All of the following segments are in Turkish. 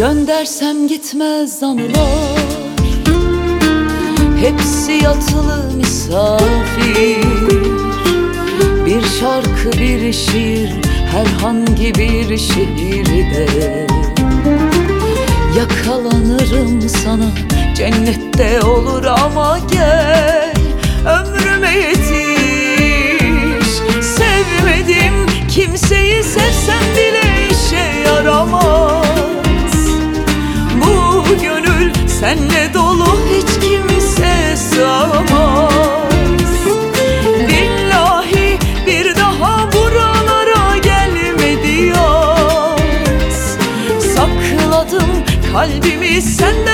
Göndersem gitmez anılar. Hepsi yatılı misafir. Bir şarkı bir şiir Herhangi bir şehirde. Yakalanırım sana Cennette olur ama gel. Ömrüme yetiş kalbimi senden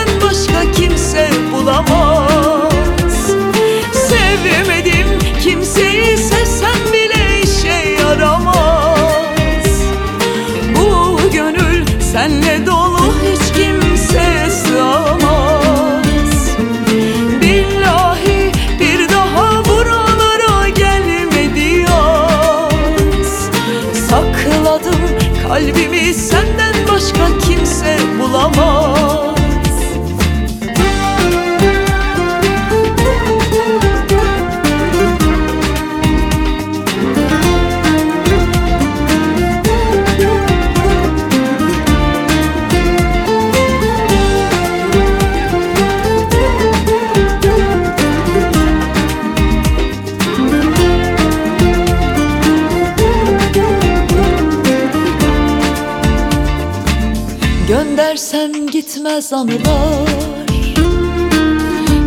Göndersem gitmez anılar.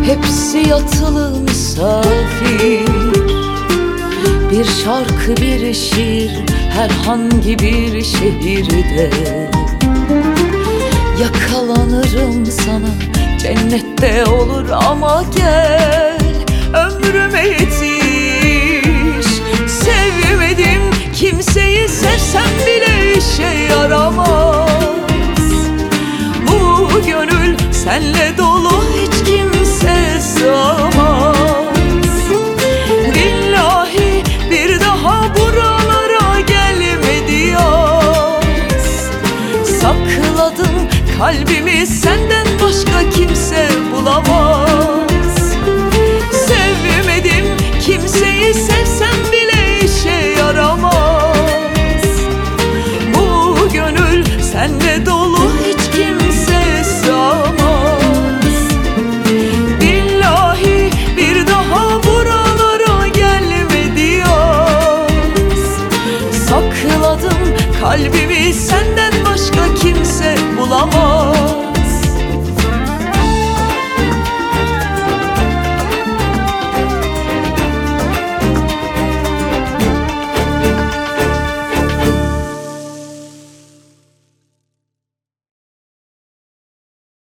Hepsi yatılı misafir. Bir şarkı bir şiir Herhangi bir şehirde. Yakalanırım sana Cennette olur ama gel kalbimi senden başka kimse bulamaz. Sevmedim kimseyi sevsem bile işe yaramaz. Bu gönül senle dolu hiç kimse sığamaz. Billahi bir daha buralara gelmedi yaz Sakladım kalbimi senden başka kimse bulamaz